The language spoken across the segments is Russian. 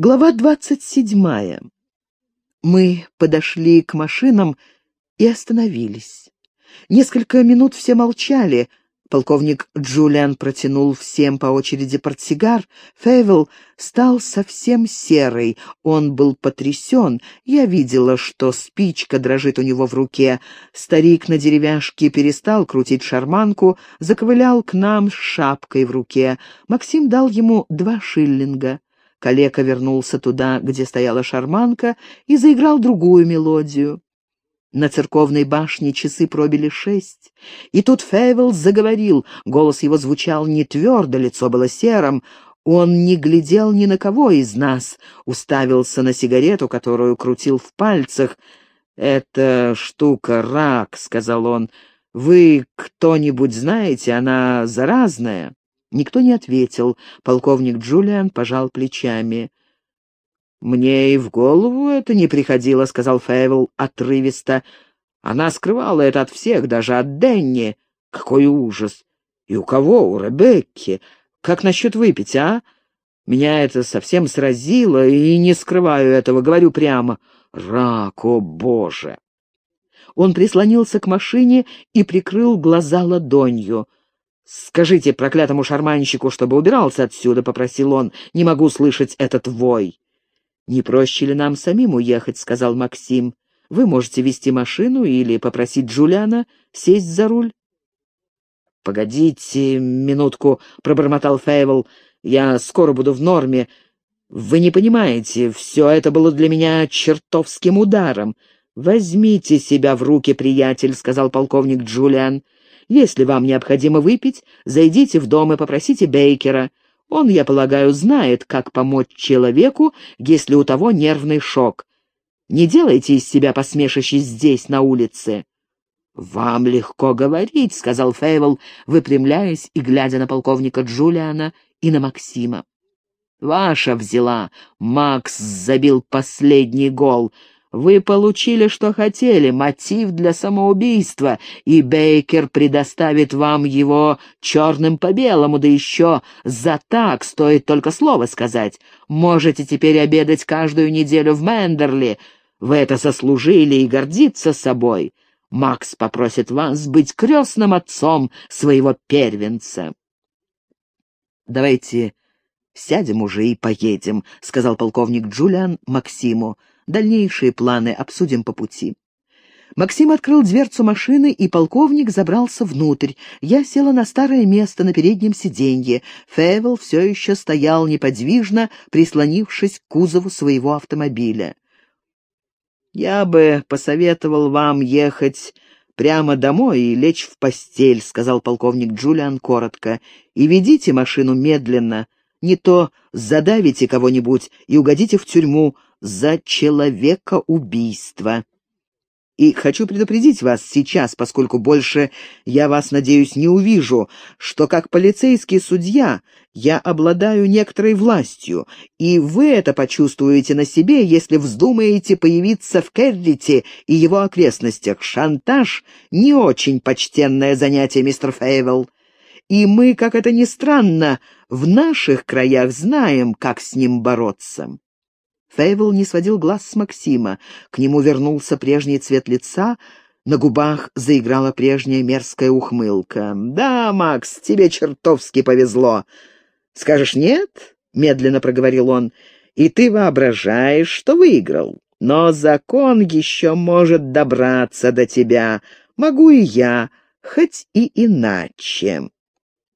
Глава двадцать седьмая. Мы подошли к машинам и остановились. Несколько минут все молчали. Полковник Джулиан протянул всем по очереди портсигар. Фейвел стал совсем серый. Он был потрясен. Я видела, что спичка дрожит у него в руке. Старик на деревяшке перестал крутить шарманку, заковылял к нам с шапкой в руке. Максим дал ему два шиллинга. Калека вернулся туда, где стояла шарманка, и заиграл другую мелодию. На церковной башне часы пробили шесть, и тут Фейвел заговорил. Голос его звучал не твердо, лицо было серым. Он не глядел ни на кого из нас, уставился на сигарету, которую крутил в пальцах. «Эта штука — рак», — сказал он. «Вы кто-нибудь знаете, она заразная?» Никто не ответил. Полковник Джулиан пожал плечами. «Мне и в голову это не приходило», — сказал Фейвел отрывисто. «Она скрывала это от всех, даже от Денни. Какой ужас! И у кого? У Ребекки. Как насчет выпить, а? Меня это совсем сразило, и не скрываю этого, говорю прямо. Рак, о боже!» Он прислонился к машине и прикрыл глаза ладонью. «Скажите проклятому шарманщику, чтобы убирался отсюда», — попросил он. «Не могу слышать этот вой». «Не проще ли нам самим уехать?» — сказал Максим. «Вы можете вести машину или попросить Джулиана сесть за руль». «Погодите минутку», — пробормотал Фейвел. «Я скоро буду в норме. Вы не понимаете, все это было для меня чертовским ударом. Возьмите себя в руки, приятель», — сказал полковник Джулиан. «Если вам необходимо выпить, зайдите в дом и попросите Бейкера. Он, я полагаю, знает, как помочь человеку, если у того нервный шок. Не делайте из себя посмешище здесь, на улице». «Вам легко говорить», — сказал Фейвел, выпрямляясь и глядя на полковника Джулиана и на Максима. «Ваша взяла. Макс забил последний гол. Вы получили, что хотели, мотив для самоубийства, и Бейкер предоставит вам его черным по белому, да еще за так, стоит только слово сказать. Можете теперь обедать каждую неделю в Мендерли. Вы это сослужили и гордиться собой. Макс попросит вас быть крестным отцом своего первенца. «Давайте сядем уже и поедем», — сказал полковник Джулиан Максиму. Дальнейшие планы обсудим по пути. Максим открыл дверцу машины, и полковник забрался внутрь. Я села на старое место на переднем сиденье. Февел все еще стоял неподвижно, прислонившись к кузову своего автомобиля. «Я бы посоветовал вам ехать прямо домой и лечь в постель», — сказал полковник Джулиан коротко. «И ведите машину медленно. Не то задавите кого-нибудь и угодите в тюрьму, за человекоубийство. И хочу предупредить вас сейчас, поскольку больше я вас, надеюсь, не увижу, что как полицейский судья я обладаю некоторой властью, и вы это почувствуете на себе, если вздумаете появиться в Керрите и его окрестностях. Шантаж — не очень почтенное занятие, мистер Фейвелл. И мы, как это ни странно, в наших краях знаем, как с ним бороться. Фейвел не сводил глаз с Максима. К нему вернулся прежний цвет лица, на губах заиграла прежняя мерзкая ухмылка. «Да, Макс, тебе чертовски повезло. Скажешь нет?» — медленно проговорил он. «И ты воображаешь, что выиграл. Но закон еще может добраться до тебя. Могу и я, хоть и иначе».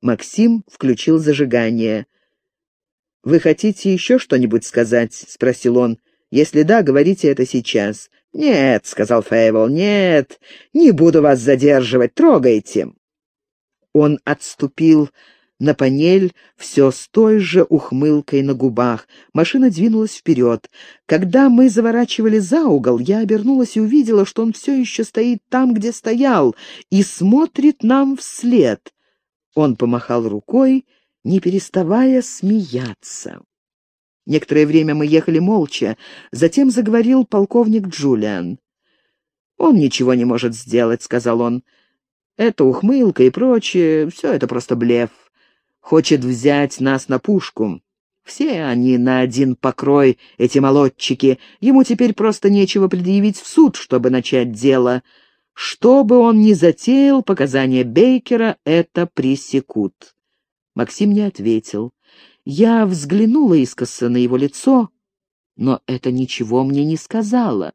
Максим включил зажигание. «Вы хотите еще что-нибудь сказать?» — спросил он. «Если да, говорите это сейчас». «Нет», — сказал Фейвол, — «нет, не буду вас задерживать, трогайте». Он отступил на панель все с той же ухмылкой на губах. Машина двинулась вперед. Когда мы заворачивали за угол, я обернулась и увидела, что он все еще стоит там, где стоял, и смотрит нам вслед. Он помахал рукой, не переставая смеяться. Некоторое время мы ехали молча, затем заговорил полковник Джулиан. «Он ничего не может сделать», — сказал он. «Это ухмылка и прочее, все это просто блеф. Хочет взять нас на пушку. Все они на один покрой, эти молодчики. Ему теперь просто нечего предъявить в суд, чтобы начать дело. Что бы он ни затеял, показания Бейкера это пресекут. Максим не ответил. Я взглянула искоса на его лицо, но это ничего мне не сказала.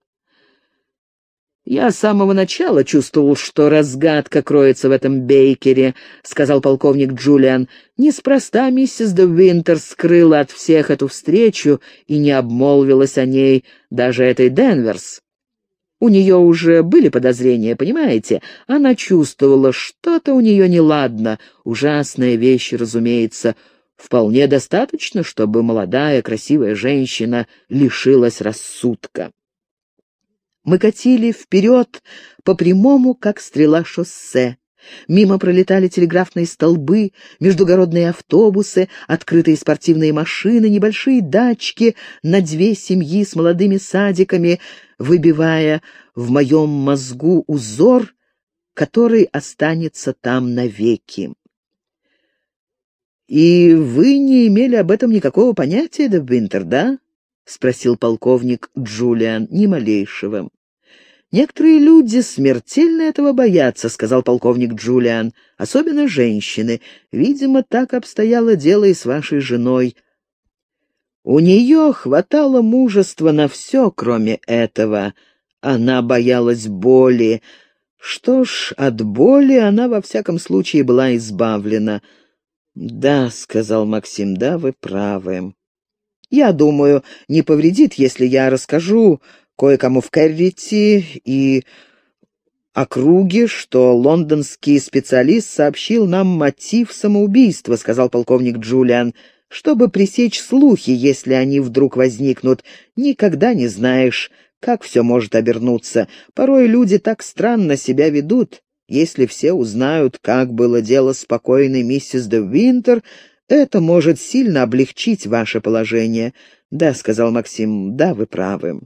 «Я с самого начала чувствовал, что разгадка кроется в этом Бейкере», — сказал полковник Джулиан. «Неспроста миссис де Винтер скрыла от всех эту встречу и не обмолвилась о ней даже этой Денверс. У нее уже были подозрения, понимаете? Она чувствовала, что-то у нее неладно. Ужасная вещь, разумеется. Вполне достаточно, чтобы молодая красивая женщина лишилась рассудка. Мы катили вперед по прямому, как стрела, шоссе. Мимо пролетали телеграфные столбы, междугородные автобусы, открытые спортивные машины, небольшие дачки на две семьи с молодыми садиками, выбивая в моем мозгу узор, который останется там навеки. «И вы не имели об этом никакого понятия, Деввинтер, да?» — спросил полковник Джулиан, ни малейшего. «Некоторые люди смертельно этого боятся», — сказал полковник Джулиан. «Особенно женщины. Видимо, так обстояло дело и с вашей женой. У нее хватало мужества на все, кроме этого. Она боялась боли. Что ж, от боли она во всяком случае была избавлена». «Да», — сказал Максим, — «да, вы правы». «Я думаю, не повредит, если я расскажу кое-кому в Керрити и округе, что лондонский специалист сообщил нам мотив самоубийства», — сказал полковник Джулиан. «Чтобы пресечь слухи, если они вдруг возникнут, никогда не знаешь, как все может обернуться. Порой люди так странно себя ведут. Если все узнают, как было дело спокойной миссис де Винтер, это может сильно облегчить ваше положение». «Да», — сказал Максим, — «да, вы правы».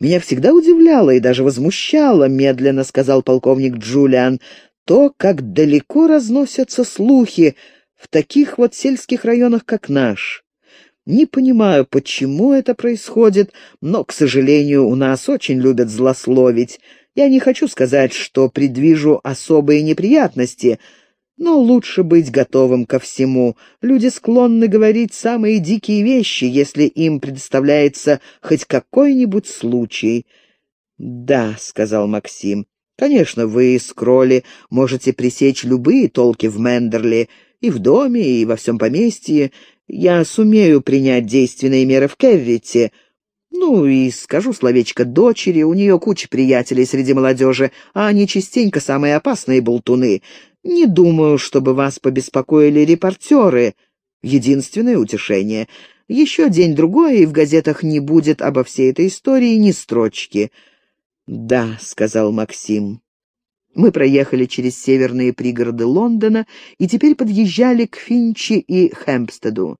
Меня всегда удивляло и даже возмущало, медленно сказал полковник Джулиан, то, как далеко разносятся слухи в таких вот сельских районах, как наш. Не понимаю, почему это происходит, но, к сожалению, у нас очень любят злословить. Я не хочу сказать, что предвижу особые неприятности — но лучше быть готовым ко всему. Люди склонны говорить самые дикие вещи, если им предоставляется хоть какой-нибудь случай. «Да», — сказал Максим, — «конечно, вы, Скролли, можете пресечь любые толки в Мендерли, и в доме, и во всем поместье. Я сумею принять действенные меры в Керрите». Ну и скажу словечко дочери, у нее куча приятелей среди молодежи, а они частенько самые опасные болтуны. Не думаю, чтобы вас побеспокоили репортеры. Единственное утешение. Еще день-другой, и в газетах не будет обо всей этой истории ни строчки. «Да», — сказал Максим. Мы проехали через северные пригороды Лондона и теперь подъезжали к Финчи и Хэмпстеду.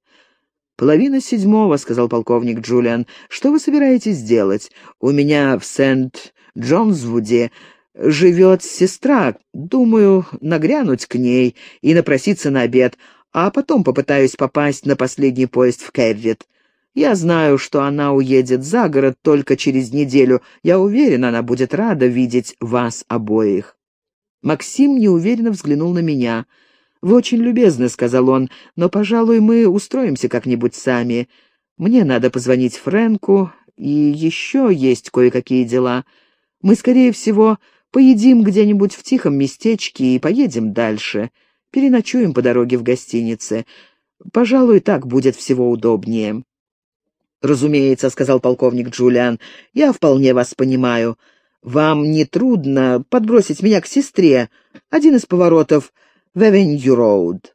«Половина седьмого», — сказал полковник Джулиан. «Что вы собираетесь делать? У меня в Сент-Джонсвуде живет сестра. Думаю, нагрянуть к ней и напроситься на обед, а потом попытаюсь попасть на последний поезд в Керрит. Я знаю, что она уедет за город только через неделю. Я уверен, она будет рада видеть вас обоих». Максим неуверенно взглянул на меня. «Вы очень любезны», — сказал он, — «но, пожалуй, мы устроимся как-нибудь сами. Мне надо позвонить Фрэнку, и еще есть кое-какие дела. Мы, скорее всего, Поедим где-нибудь в тихом местечке и поедем дальше. Переночуем по дороге в гостинице. Пожалуй, так будет всего удобнее». «Разумеется», — сказал полковник Джулиан, — «я вполне вас понимаю. Вам не трудно подбросить меня к сестре. Один из поворотов в Эвенью-Роуд».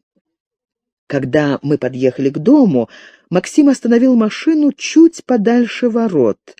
Когда мы подъехали к дому, Максим остановил машину чуть подальше ворот —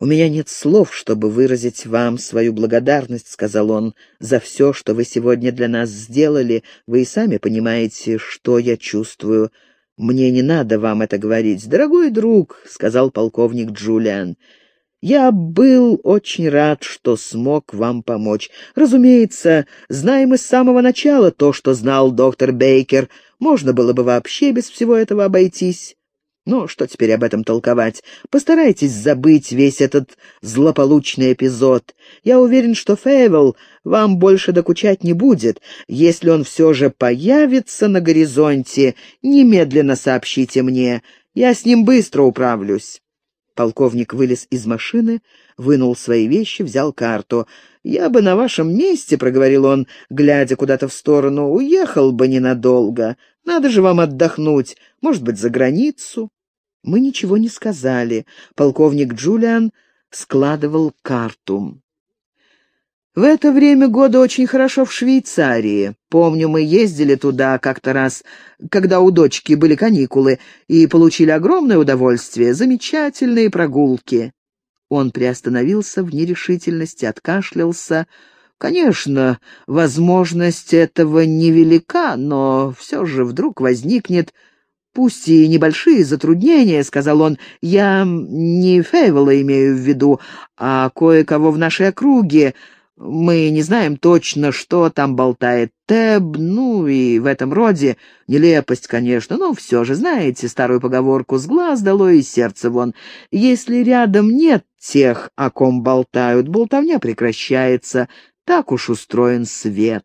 «У меня нет слов, чтобы выразить вам свою благодарность», — сказал он, — «за все, что вы сегодня для нас сделали. Вы и сами понимаете, что я чувствую. Мне не надо вам это говорить. Дорогой друг», — сказал полковник Джулиан, — Я был очень рад, что смог вам помочь. Разумеется, знаем мы с самого начала то, что знал доктор Бейкер. Можно было бы вообще без всего этого обойтись. Но что теперь об этом толковать? Постарайтесь забыть весь этот злополучный эпизод. Я уверен, что Фейвел вам больше докучать не будет. Если он все же появится на горизонте, немедленно сообщите мне. Я с ним быстро управлюсь. Полковник вылез из машины, вынул свои вещи, взял карту. «Я бы на вашем месте», — проговорил он, глядя куда-то в сторону, — «уехал бы ненадолго. Надо же вам отдохнуть, может быть, за границу». Мы ничего не сказали. Полковник Джулиан складывал карту. В это время года очень хорошо в Швейцарии. Помню, мы ездили туда как-то раз, когда у дочки были каникулы, и получили огромное удовольствие, замечательные прогулки. Он приостановился в нерешительности, откашлялся. Конечно, возможность этого невелика, но все же вдруг возникнет «Пусть и небольшие затруднения», — сказал он, — «я не Фейвела имею в виду, а кое-кого в нашей округе, мы не знаем точно, что там болтает Теб, ну и в этом роде. Нелепость, конечно, но все же знаете старую поговорку «с глаз долой и сердце вон». Если рядом нет тех, о ком болтают, болтовня прекращается. Так уж устроен свет.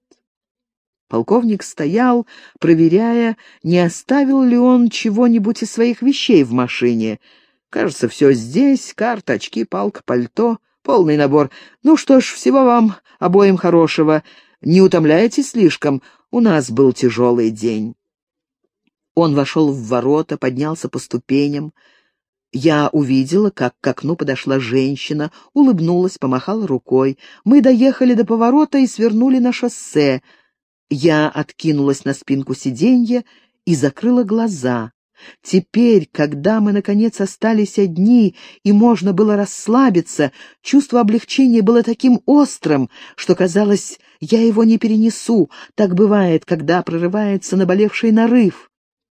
Полковник стоял, проверяя, не оставил ли он чего-нибудь из своих вещей в машине. Кажется, все здесь — карта, очки, палка, пальто — Полный набор. Ну что ж, всего вам обоим хорошего. Не утомляйтесь слишком, у нас был тяжелый день». Он вошел в ворота, поднялся по ступеням. Я увидела, как к окну подошла женщина, улыбнулась, помахала рукой. Мы доехали до поворота и свернули на шоссе. Я откинулась на спинку сиденья и закрыла глаза. Теперь, когда мы, наконец, остались одни, и можно было расслабиться, чувство облегчения было таким острым, что, казалось, я его не перенесу. Так бывает, когда прорывается наболевший нарыв.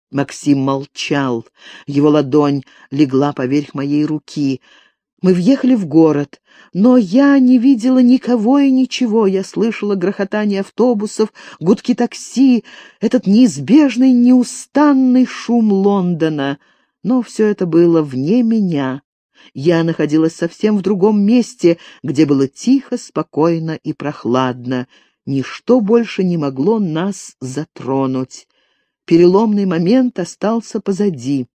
Максим молчал. Его ладонь легла поверх моей руки — мы въехали в город, но я не видела никого и ничего. Я слышала грохотание автобусов, гудки такси, этот неизбежный, неустанный шум Лондона. Но все это было вне меня. Я находилась совсем в другом месте, где было тихо, спокойно и прохладно. Ничто больше не могло нас затронуть. Переломный момент остался позади.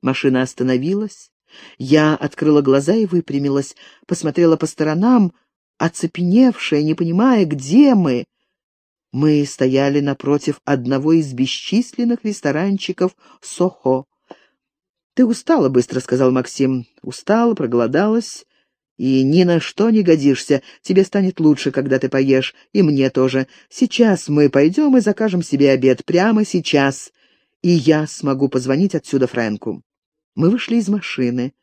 Машина остановилась. Я открыла глаза и выпрямилась, посмотрела по сторонам, оцепеневшая, не понимая, где мы. Мы стояли напротив одного из бесчисленных ресторанчиков Сохо. «Ты устала быстро», — сказал Максим. «Устала, проголодалась, и ни на что не годишься. Тебе станет лучше, когда ты поешь, и мне тоже. Сейчас мы пойдем и закажем себе обед, прямо сейчас, и я смогу позвонить отсюда Фрэнку». Мы вышли из машины.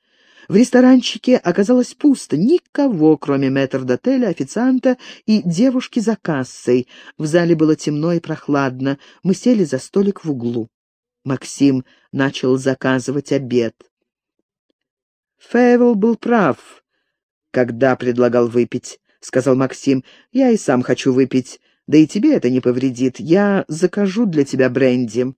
В ресторанчике оказалось пусто, никого, кроме мэтр-дотеля, официанта и девушки за кассой. В зале было темно и прохладно. Мы сели за столик в углу. Максим начал заказывать обед. Фейвел был прав, когда предлагал выпить, — сказал Максим. Я и сам хочу выпить, да и тебе это не повредит. Я закажу для тебя бренди.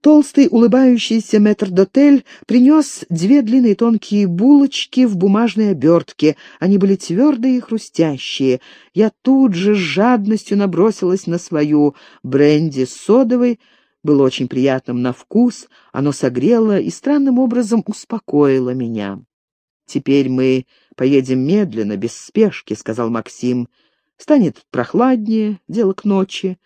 Толстый, улыбающийся метрдотель принес две длинные тонкие булочки в бумажной обертке. Они были твердые и хрустящие. Я тут же с жадностью набросилась на свою. Бренди содовой было очень приятным на вкус, оно согрело и странным образом успокоило меня. «Теперь мы поедем медленно, без спешки», — сказал Максим. «Станет прохладнее, дело к ночи».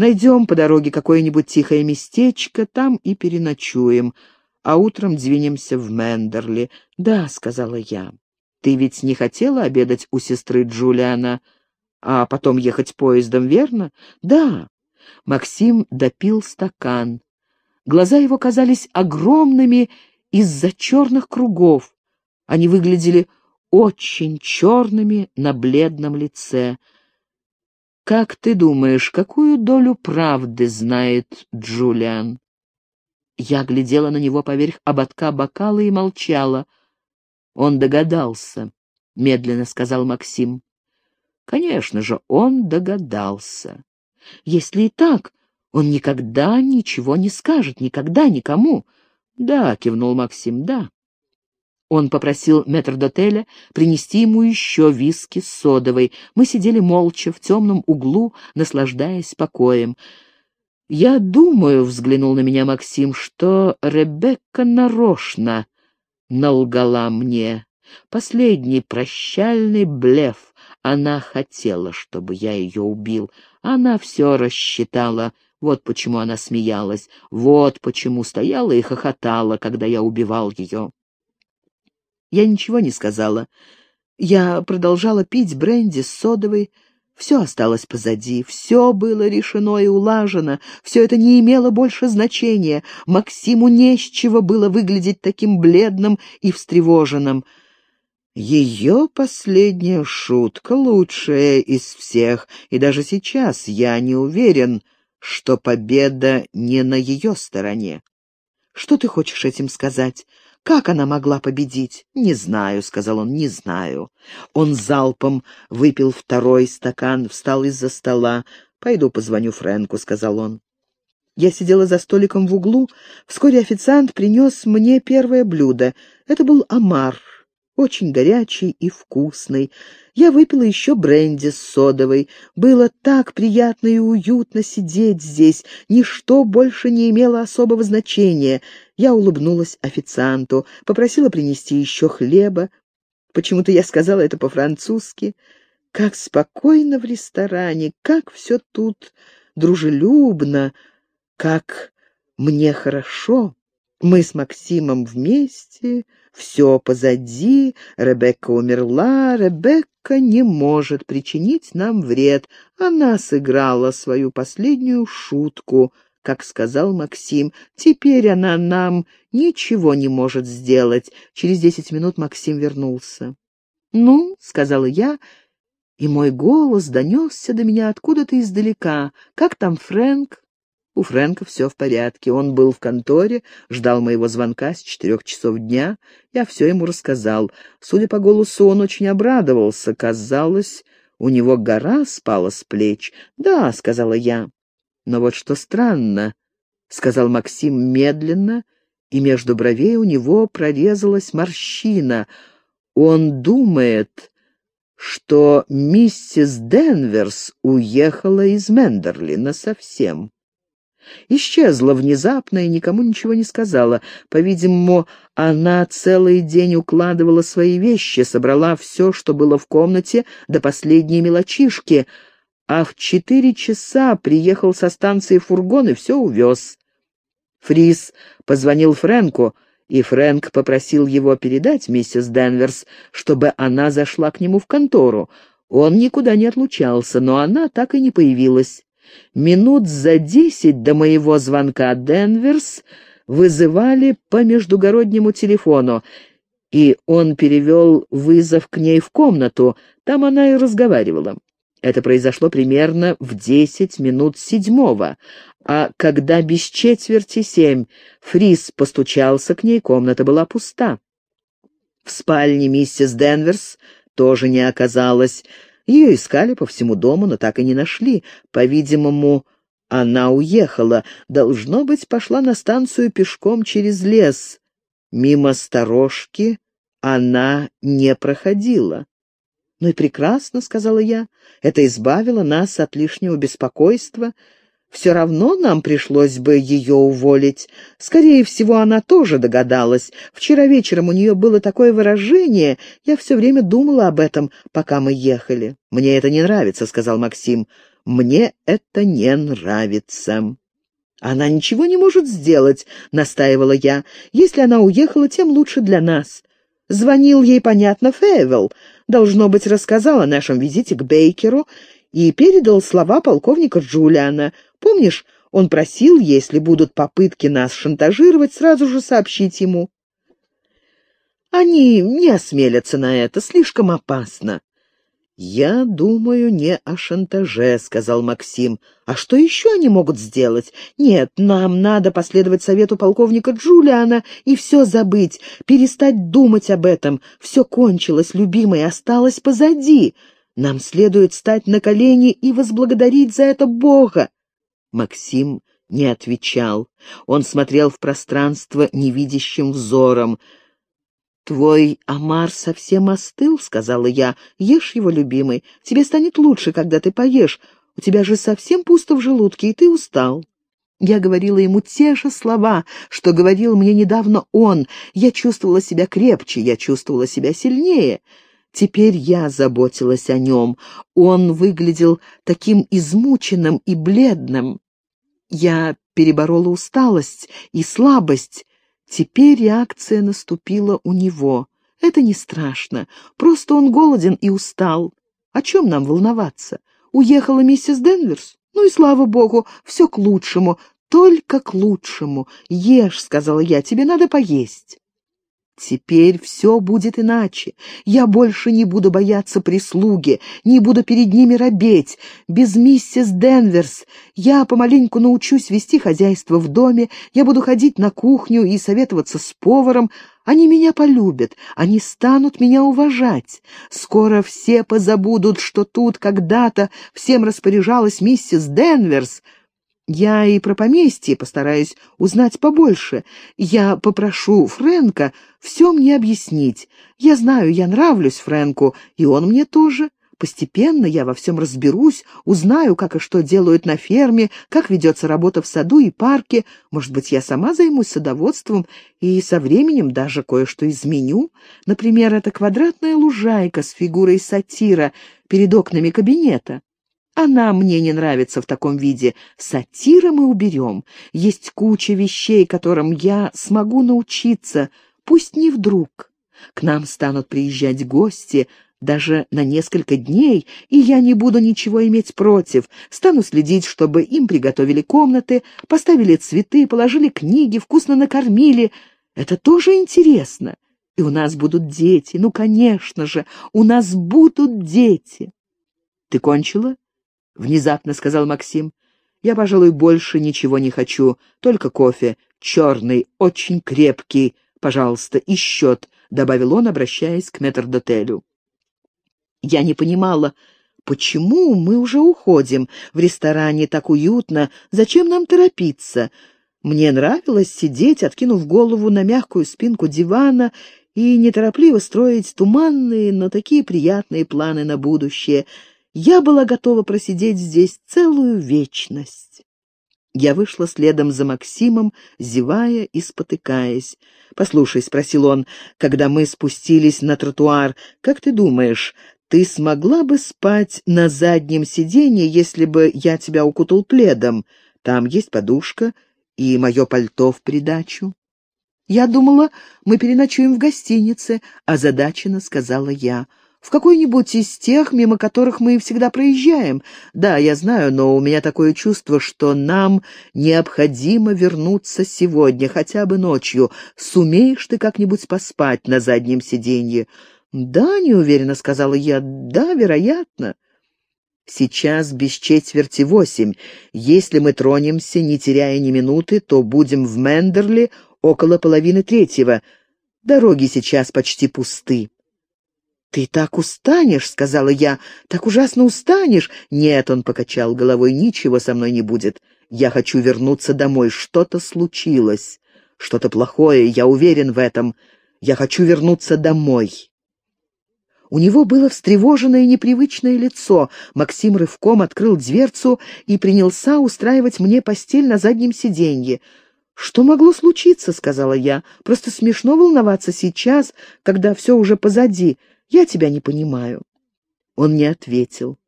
Найдем по дороге какое-нибудь тихое местечко, там и переночуем, а утром двинемся в Мендерли. «Да», — сказала я. «Ты ведь не хотела обедать у сестры Джулиана, а потом ехать поездом, верно?» «Да». Максим допил стакан. Глаза его казались огромными из-за черных кругов. Они выглядели очень черными на бледном лице. «Как ты думаешь, какую долю правды знает Джулиан?» Я глядела на него поверх ободка бокала и молчала. Он догадался, — медленно сказал Максим. Конечно же, он догадался. Если и так, он никогда ничего не скажет, никогда никому. Да, кивнул Максим, да. Он попросил метрдотеля принести ему еще виски с содовой. Мы сидели молча в темном углу, наслаждаясь покоем. «Я думаю», — взглянул на меня Максим, — «что Ребекка нарочно налгала мне. Последний прощальный блеф. Она хотела, чтобы я ее убил. Она все рассчитала. Вот почему она смеялась. Вот почему стояла и хохотала, когда я убивал ее. Я ничего не сказала. Я продолжала пить бренди с содовой. Все осталось позади, все было решено и улажено, все это не имело больше значения. Максиму не с чего было выглядеть таким бледным и встревоженным. Ее последняя шутка лучшая из всех, и даже сейчас я не уверен, что победа не на ее стороне. Что ты хочешь этим сказать? Как она могла победить? Не знаю, сказал он, не знаю. Он залпом выпил второй стакан, встал из-за стола. Пойду позвоню Фрэнку, сказал он. Я сидела за столиком в углу. Вскоре официант принес мне первое блюдо. Это был омар, очень горячий и вкусный. Я выпила еще бренди с содовой. Было так приятно и уютно сидеть здесь. Ничто больше не имело особого значения. Я улыбнулась официанту, попросила принести еще хлеба. Почему-то я сказала это по-французски. Как спокойно в ресторане, как все тут дружелюбно, как мне хорошо. Мы с Максимом вместе, все позади, Ребекка умерла, Ребекка не может причинить нам вред. Она сыграла свою последнюю шутку, как сказал Максим. Теперь она нам ничего не может сделать. Через десять минут Максим вернулся. «Ну», — сказала я, и мой голос донесся до меня откуда-то издалека. «Как там Фрэнк?» У Фрэнка все в порядке. Он был в конторе, ждал моего звонка с четырех часов дня. Я все ему рассказал. Судя по голосу, он очень обрадовался. Казалось, у него гора спала с плеч. «Да», — сказала я. «Но вот что странно», — сказал Максим медленно, и между бровей у него прорезалась морщина. «Он думает...» что миссис Денверс уехала из Мендерли совсем. Исчезла внезапно и никому ничего не сказала. По-видимому, она целый день укладывала свои вещи, собрала все, что было в комнате, до последней мелочишки, а в четыре часа приехал со станции фургон и все увез. Фрис позвонил Фрэнку, и Фрэнк попросил его передать миссис Денверс, чтобы она зашла к нему в контору. Он никуда не отлучался, но она так и не появилась. Минут за десять до моего звонка Денверс вызывали по междугороднему телефону, и он перевел вызов к ней в комнату, там она и разговаривала. Это произошло примерно в десять минут седьмого, а когда без четверти семь Фрис постучался к ней, комната была пуста. В спальне миссис Денверс тоже не оказалось. Ее искали по всему дому, но так и не нашли. По-видимому, она уехала. Должно быть, пошла на станцию пешком через лес. Мимо сторожки она не проходила. «Ну и прекрасно», — сказала я, — «это избавило нас от лишнего беспокойства». Все равно нам пришлось бы ее уволить. Скорее всего, она тоже догадалась. Вчера вечером у нее было такое выражение. Я все время думала об этом, пока мы ехали. «Мне это не нравится», — сказал Максим. «Мне это не нравится». «Она ничего не может сделать», — настаивала я. «Если она уехала, тем лучше для нас». Звонил ей, понятно, Фейвелл. Должно быть, рассказал о нашем визите к Бейкеру и передал слова полковника Джулиана — Помнишь, он просил, если будут попытки нас шантажировать, сразу же сообщить ему. Они не осмелятся на это, слишком опасно. «Я думаю не о шантаже», — сказал Максим. «А что еще они могут сделать? Нет, нам надо последовать совету полковника Джулиана и все забыть, перестать думать об этом. Все кончилось, любимый, осталось позади. Нам следует стать на колени и возблагодарить за это Бога». Максим не отвечал. Он смотрел в пространство невидящим взором. «Твой омар совсем остыл», — сказала я. «Ешь его, любимый. Тебе станет лучше, когда ты поешь. У тебя же совсем пусто в желудке, и ты устал». Я говорила ему те же слова, что говорил мне недавно он. Я чувствовала себя крепче, я чувствовала себя сильнее. Теперь я заботилась о нем. Он выглядел таким измученным и бледным. Я переборола усталость и слабость, Теперь реакция наступила у него. Это не страшно, просто он голоден и устал. О чем нам волноваться? Уехала миссис Денверс? Ну и слава богу, все к лучшему, только к лучшему. Ешь, — сказала я, — тебе надо поесть. Теперь все будет иначе. Я больше не буду бояться прислуги, не буду перед ними робеть. Без миссис Денверс я помаленьку научусь вести хозяйство в доме, я буду ходить на кухню и советоваться с поваром. Они меня полюбят, они станут меня уважать. Скоро все позабудут, что тут когда-то всем распоряжалась миссис Денверс — я и про поместье постараюсь узнать побольше. Я попрошу Фрэнка все мне объяснить. Я знаю, я нравлюсь Фрэнку, и он мне тоже. Постепенно я во всем разберусь, узнаю, как и что делают на ферме, как ведется работа в саду и парке. Может быть, я сама займусь садоводством и со временем даже кое-что изменю. Например, это квадратная лужайка с фигурой сатира перед окнами кабинета. Она мне не нравится в таком виде. Сатира мы уберем. Есть куча вещей, которым я смогу научиться, пусть не вдруг. К нам станут приезжать гости, даже на несколько дней, и я не буду ничего иметь против. Стану следить, чтобы им приготовили комнаты, поставили цветы, положили книги, вкусно накормили. Это тоже интересно. И у нас будут дети. Ну, конечно же, у нас будут дети. Ты кончила? — внезапно сказал Максим. «Я, пожалуй, больше ничего не хочу, только кофе, черный, очень крепкий, пожалуйста, и счет», — добавил он, обращаясь к метрдотелю. Я не понимала, почему мы уже уходим. В ресторане так уютно, зачем нам торопиться? Мне нравилось сидеть, откинув голову на мягкую спинку дивана и неторопливо строить туманные, но такие приятные планы на будущее — я была готова просидеть здесь целую вечность. Я вышла следом за Максимом, зевая и спотыкаясь. «Послушай», — спросил он, когда мы спустились на тротуар, — «как ты думаешь, ты смогла бы спать на заднем сиденье, если бы я тебя укутал пледом? Там есть подушка и мое пальто в придачу». «Я думала, мы переночуем в гостинице», — озадаченно сказала я в какой-нибудь из тех, мимо которых мы всегда проезжаем. Да, я знаю, но у меня такое чувство, что нам необходимо вернуться сегодня, хотя бы ночью. Сумеешь ты как-нибудь поспать на заднем сиденье?» «Да, неуверенно», — сказала я, — «да, вероятно». Сейчас без четверти восемь. Если мы тронемся, не теряя ни минуты, то будем в Мендерли около половины третьего. Дороги сейчас почти пусты. «Ты так устанешь», — сказала я, — «так ужасно устанешь». «Нет», — он покачал головой, — «ничего со мной не будет. Я хочу вернуться домой. Что-то случилось. Что-то плохое, я уверен в этом. Я хочу вернуться домой». У него было встревоженное непривычное лицо. Максим рывком открыл дверцу и принялся устраивать мне постель на заднем сиденье. «Что могло случиться?» — сказала я. «Просто смешно волноваться сейчас, когда все уже позади. Я тебя не понимаю». Он не ответил.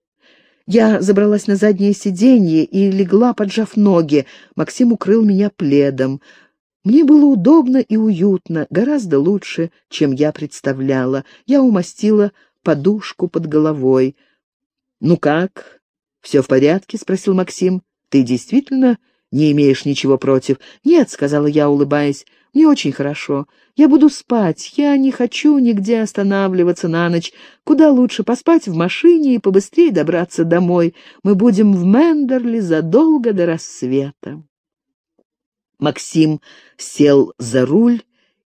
Я забралась на заднее сиденье и легла, поджав ноги. Максим укрыл меня пледом. Мне было удобно и уютно, гораздо лучше, чем я представляла. Я умастила подушку под головой. «Ну как? Все в порядке?» — спросил Максим. «Ты действительно не имеешь ничего против?» «Нет», — сказала я, улыбаясь. Мне очень хорошо. Я буду спать. Я не хочу нигде останавливаться на ночь. Куда лучше поспать в машине и побыстрее добраться домой. Мы будем в Мендерли задолго до рассвета. Максим сел за руль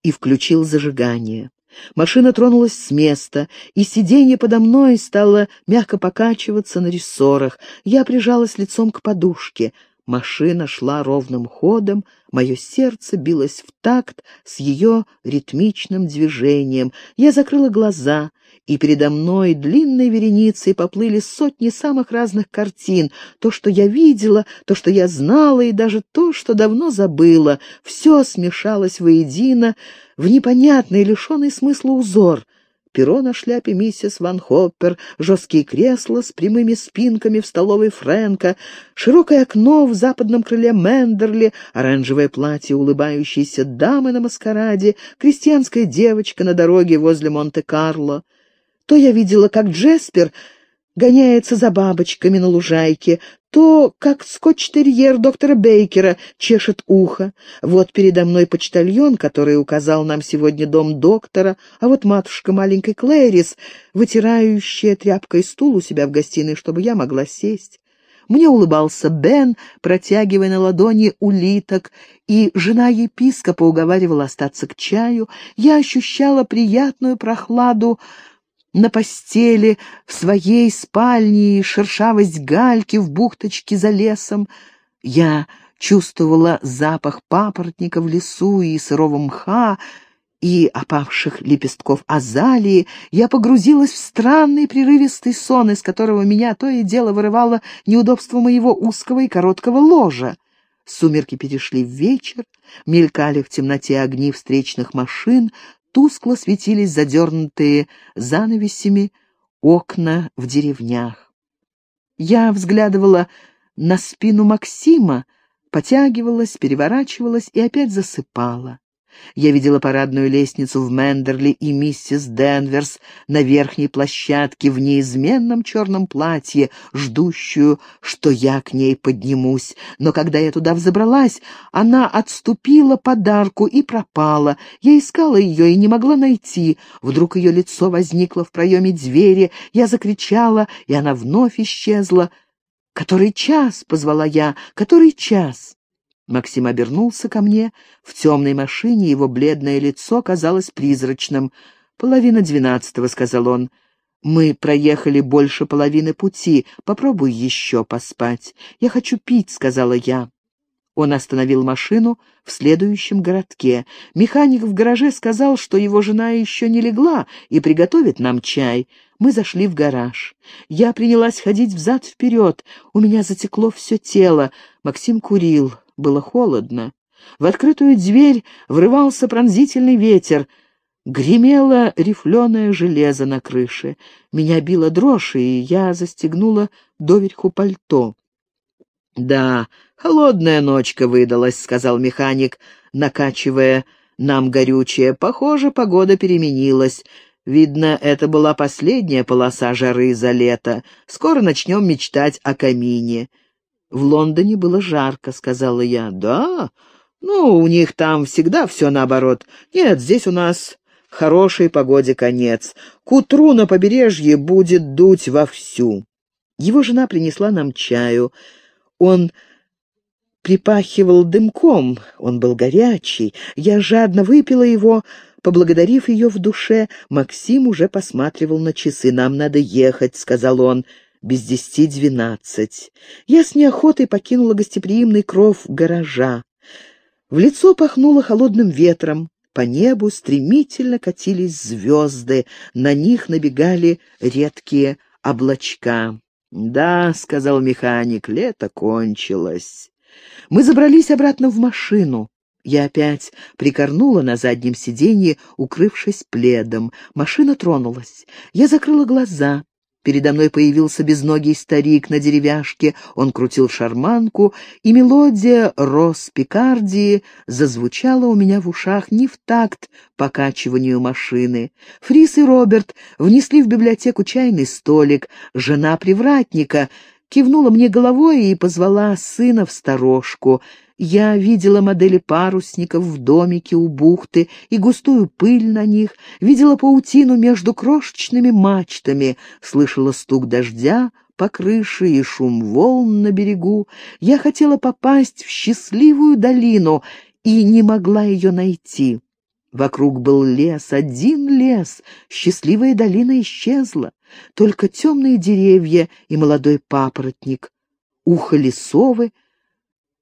и включил зажигание. Машина тронулась с места, и сиденье подо мной стало мягко покачиваться на рессорах. Я прижалась лицом к подушке — Машина шла ровным ходом, мое сердце билось в такт с ее ритмичным движением. Я закрыла глаза, и передо мной длинной вереницей поплыли сотни самых разных картин. То, что я видела, то, что я знала, и даже то, что давно забыла. Все смешалось воедино в непонятный, лишенный смысла узор — перо на шляпе миссис Ван Хоппер, жесткие кресла с прямыми спинками в столовой Фрэнка, широкое окно в западном крыле Мендерли, оранжевое платье улыбающейся дамы на маскараде, крестьянская девочка на дороге возле Монте-Карло. То я видела, как Джеспер гоняется за бабочками на лужайке, то, как скотч-терьер доктора Бейкера чешет ухо. Вот передо мной почтальон, который указал нам сегодня дом доктора, а вот матушка маленькой Клэрис, вытирающая тряпкой стул у себя в гостиной, чтобы я могла сесть. Мне улыбался Бен, протягивая на ладони улиток, и жена епископа уговаривала остаться к чаю. Я ощущала приятную прохладу на постели, в своей спальне и шершавость гальки в бухточке за лесом. Я чувствовала запах папоротника в лесу и сырого мха, и опавших лепестков азалии, я погрузилась в странный прерывистый сон, из которого меня то и дело вырывало неудобство моего узкого и короткого ложа. Сумерки перешли в вечер, мелькали в темноте огни встречных машин, тускло светились задернутые занавесями окна в деревнях. Я взглядывала на спину Максима, потягивалась, переворачивалась и опять засыпала. Я видела парадную лестницу в Мендерли и миссис Денверс на верхней площадке в неизменном черном платье, ждущую, что я к ней поднимусь. Но когда я туда взобралась, она отступила подарку и пропала. Я искала ее и не могла найти. Вдруг ее лицо возникло в проеме двери. Я закричала, и она вновь исчезла. «Который час?» — позвала я. «Который час?» Максим обернулся ко мне. В темной машине его бледное лицо казалось призрачным. «Половина двенадцатого», — сказал он. «Мы проехали больше половины пути. Попробуй еще поспать. Я хочу пить», — сказала я. Он остановил машину в следующем городке. Механик в гараже сказал, что его жена еще не легла и приготовит нам чай. Мы зашли в гараж. Я принялась ходить взад-вперед. У меня затекло все тело. Максим курил было холодно. В открытую дверь врывался пронзительный ветер. Гремело рифленое железо на крыше. Меня била дрожь, и я застегнула доверху пальто. «Да, холодная ночка выдалась», — сказал механик, накачивая нам горючее. «Похоже, погода переменилась. Видно, это была последняя полоса жары за лето. Скоро начнем мечтать о камине». «В Лондоне было жарко», — сказала я. «Да? Ну, у них там всегда все наоборот. Нет, здесь у нас хорошей погоде конец. К утру на побережье будет дуть вовсю». Его жена принесла нам чаю. Он припахивал дымком, он был горячий. Я жадно выпила его, поблагодарив ее в душе. Максим уже посматривал на часы. «Нам надо ехать», — сказал он без десяти двенадцать. Я с неохотой покинула гостеприимный кров гаража. В лицо пахнуло холодным ветром. По небу стремительно катились звезды, на них набегали редкие облачка. «Да», — сказал механик, — «лето кончилось». Мы забрались обратно в машину. Я опять прикорнула на заднем сиденье, укрывшись пледом. Машина тронулась. Я закрыла глаза. Передо мной появился безногий старик на деревяшке, он крутил шарманку, и мелодия «Рос Пикардии» зазвучала у меня в ушах не в такт покачиванию машины. Фрис и Роберт внесли в библиотеку чайный столик, жена привратника кивнула мне головой и позвала сына в сторожку. Я видела модели парусников в домике у бухты и густую пыль на них, видела паутину между крошечными мачтами, слышала стук дождя по крыше и шум волн на берегу. Я хотела попасть в счастливую долину и не могла ее найти. Вокруг был лес, один лес, счастливая долина исчезла, только темные деревья и молодой папоротник. Ухали совы,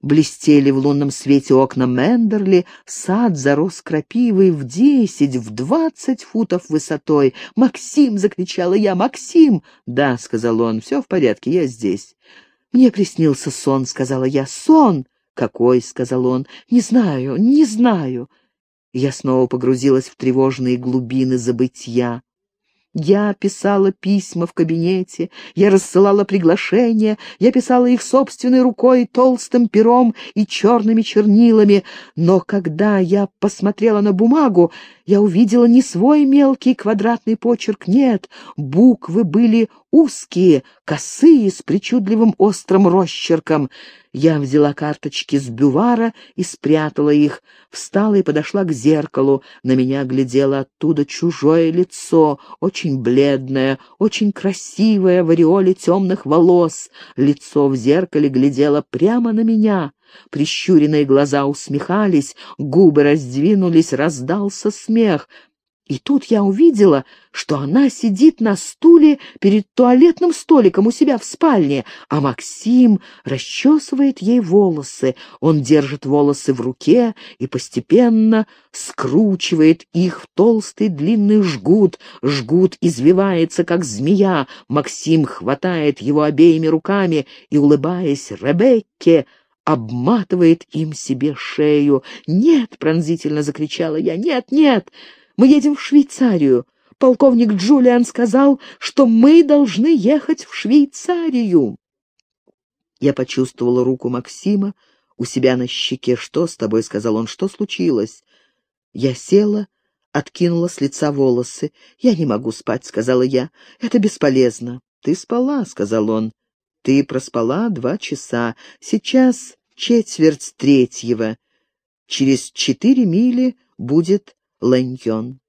блестели в лунном свете окна Мендерли, сад зарос крапивой в десять, в двадцать футов высотой. «Максим!» — закричала я. «Максим!» «Да», — сказал он, — «все в порядке, я здесь». «Мне приснился сон», — сказала я. «Сон!» «Какой?» — сказал он. «Не знаю, не знаю». Я снова погрузилась в тревожные глубины забытья. Я писала письма в кабинете, я рассылала приглашения, я писала их собственной рукой, толстым пером и черными чернилами, но когда я посмотрела на бумагу, я увидела не свой мелкий квадратный почерк, нет, буквы были узкие, косые, с причудливым острым росчерком. Я взяла карточки с бювара и спрятала их, встала и подошла к зеркалу. На меня глядело оттуда чужое лицо, очень бледное, очень красивое, в ореоле темных волос. Лицо в зеркале глядело прямо на меня. Прищуренные глаза усмехались, губы раздвинулись, раздался смех. И тут я увидела, что она сидит на стуле перед туалетным столиком у себя в спальне, а Максим расчесывает ей волосы. Он держит волосы в руке и постепенно скручивает их в толстый длинный жгут. Жгут извивается, как змея. Максим хватает его обеими руками и, улыбаясь Ребекке, обматывает им себе шею. «Нет!» — пронзительно закричала я. «Нет, нет! Мы едем в Швейцарию. Полковник Джулиан сказал, что мы должны ехать в Швейцарию. Я почувствовала руку Максима у себя на щеке. «Что с тобой?» — сказал он. «Что случилось?» Я села, откинула с лица волосы. «Я не могу спать», — сказала я. «Это бесполезно». «Ты спала», — сказал он. «Ты проспала два часа. Сейчас четверть третьего. Через четыре мили будет Лэньон.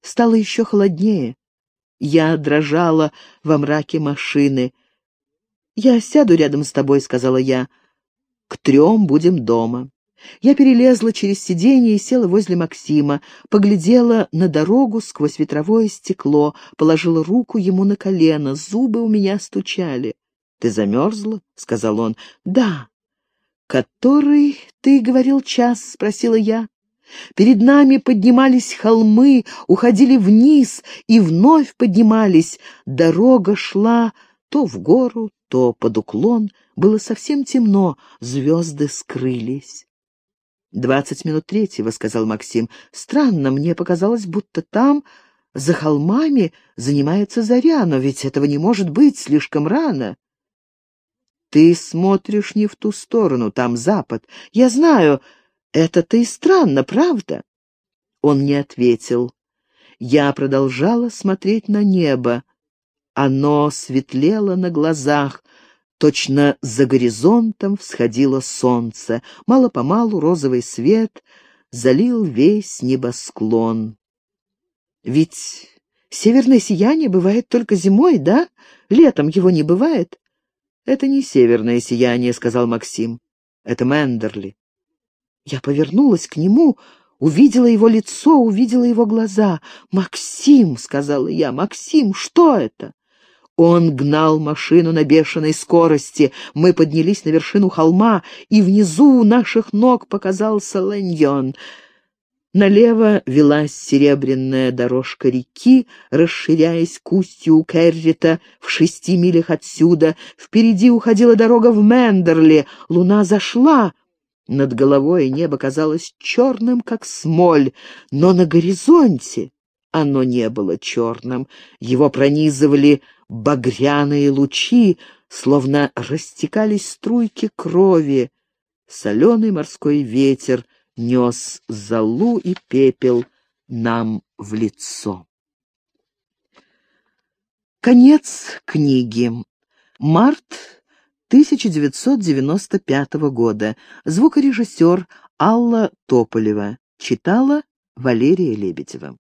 Стало еще холоднее. Я дрожала во мраке машины. «Я сяду рядом с тобой», — сказала я. «К трем будем дома». Я перелезла через сиденье и села возле Максима, поглядела на дорогу сквозь ветровое стекло, положила руку ему на колено, зубы у меня стучали. «Ты замерзла?» — сказал он. «Да». «Который, ты говорил, час?» — спросила я. Перед нами поднимались холмы, уходили вниз и вновь поднимались. Дорога шла то в гору, то под уклон. Было совсем темно, звезды скрылись. «Двадцать минут третьего», — сказал Максим. «Странно, мне показалось, будто там, за холмами, занимается заря, но ведь этого не может быть, слишком рано». «Ты смотришь не в ту сторону, там запад. Я знаю, это-то и странно, правда?» Он не ответил. Я продолжала смотреть на небо. Оно светлело на глазах, точно за горизонтом всходило солнце. Мало-помалу розовый свет залил весь небосклон. Ведь северное сияние бывает только зимой, да? Летом его не бывает. «Это не северное сияние», — сказал Максим. «Это Мендерли. Я повернулась к нему, увидела его лицо, увидела его глаза. «Максим!» — сказала я. «Максим, что это?» Он гнал машину на бешеной скорости. Мы поднялись на вершину холма, и внизу у наших ног показался ланьон. Налево велась серебряная дорожка реки, расширяясь к устью Керрита в шести милях отсюда. Впереди уходила дорога в Мендерли. Луна зашла, над головой небо казалось черным, как смоль, но на горизонте оно не было черным. Его пронизывали багряные лучи, словно растекались струйки крови. Соленый морской ветер нес золу и пепел нам в лицо. Конец книги. Март 1995 года. Звукорежиссер Алла Тополева. Читала Валерия Лебедева.